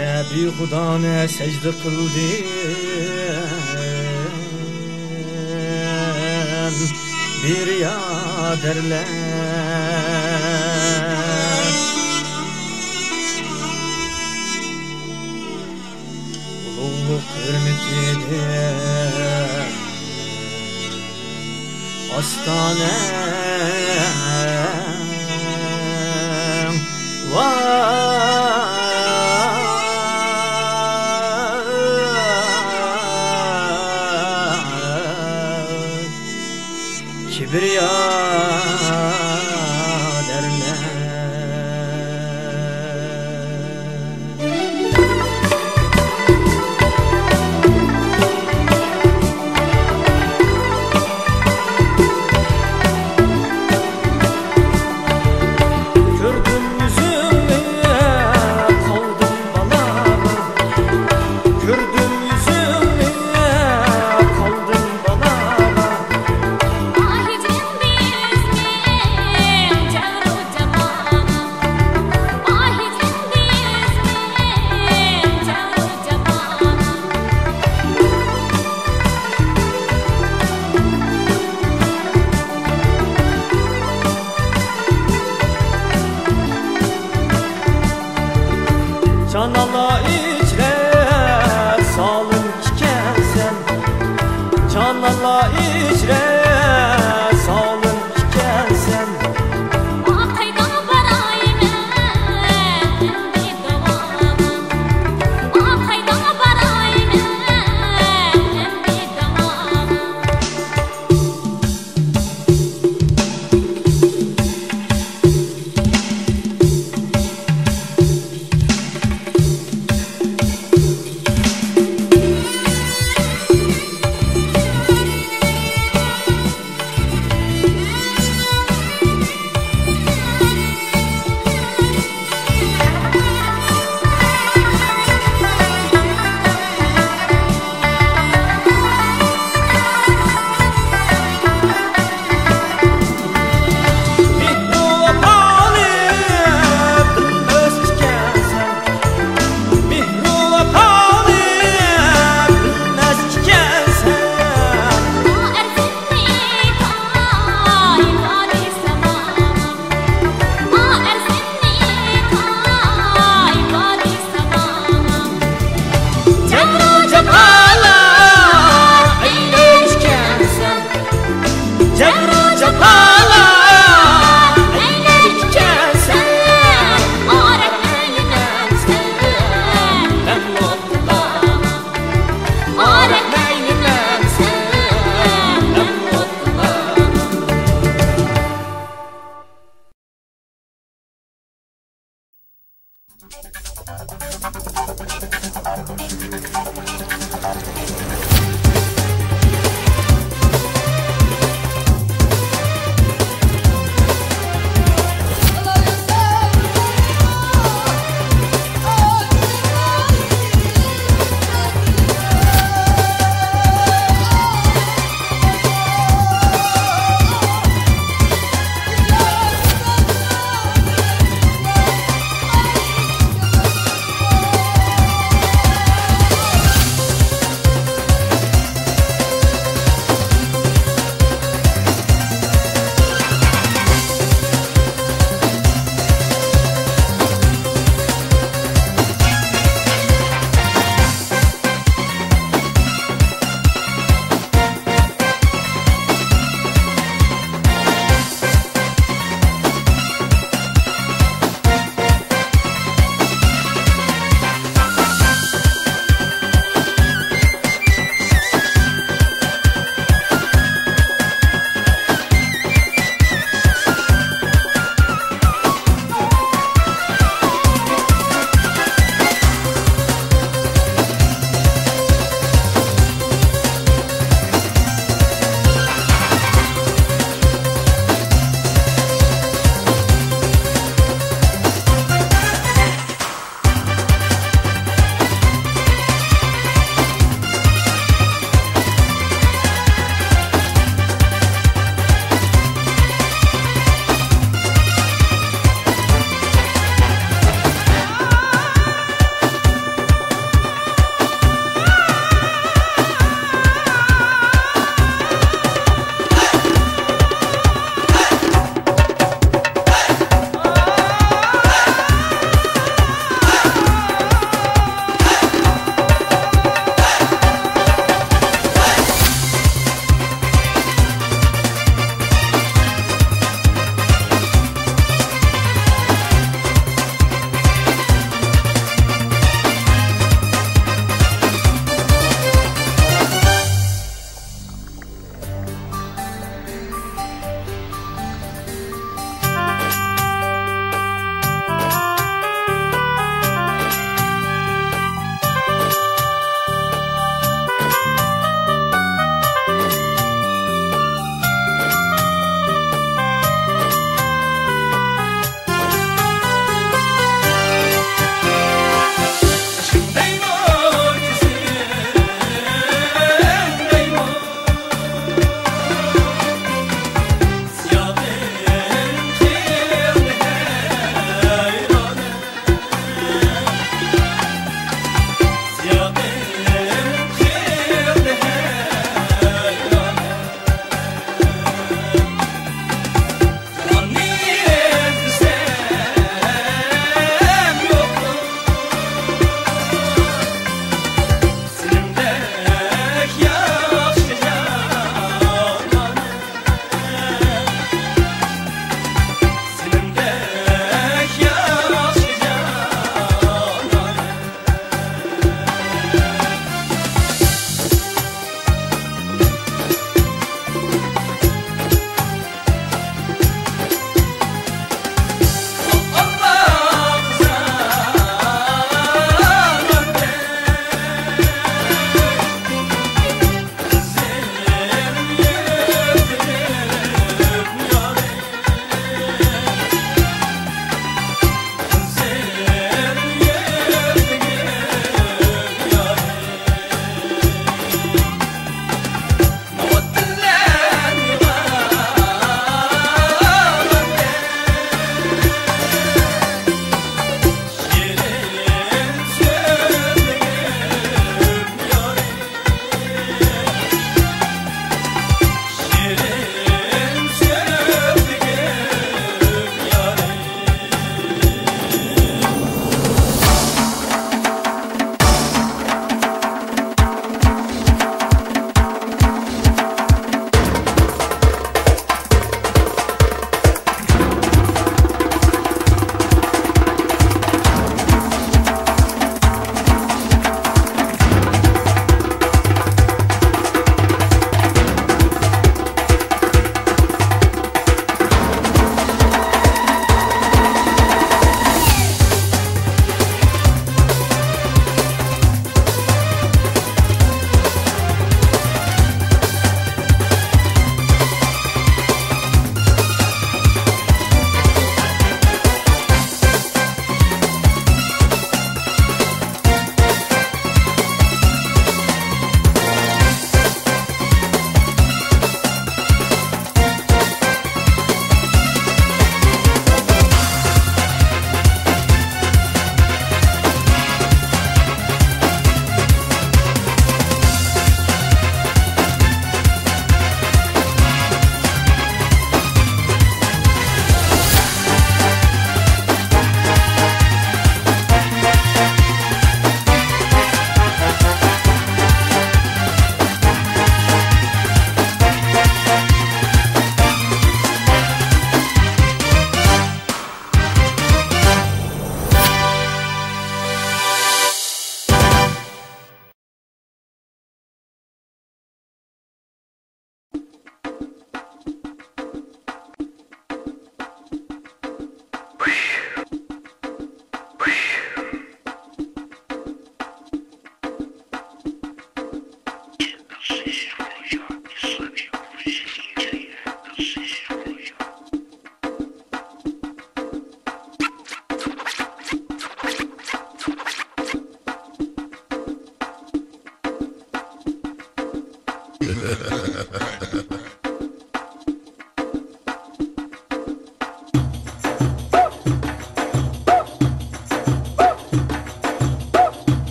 Bir hudane secde kıldım Bir ya derler Ululuk hürmetiyle Hastane